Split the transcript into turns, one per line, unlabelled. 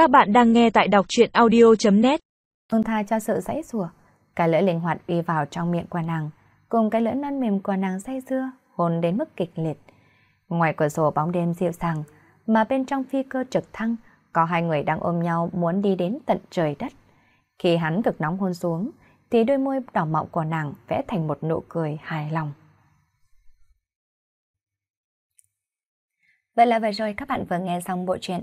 Các bạn đang nghe tại đọc chuyện audio.net
Phương tha cho sự dãy rủa, Cái lưỡi linh hoạt đi vào trong miệng của nàng, Cùng cái lưỡi non mềm của nàng say dưa Hồn đến mức kịch liệt. Ngoài cửa sổ bóng đêm dịu dàng, Mà bên trong phi cơ trực thăng, Có hai người đang ôm nhau muốn đi đến tận trời đất. Khi hắn cực nóng hôn xuống, Thì đôi môi đỏ mọng của nàng vẽ thành một nụ cười hài lòng. Vậy là vừa rồi các bạn vừa nghe xong bộ truyện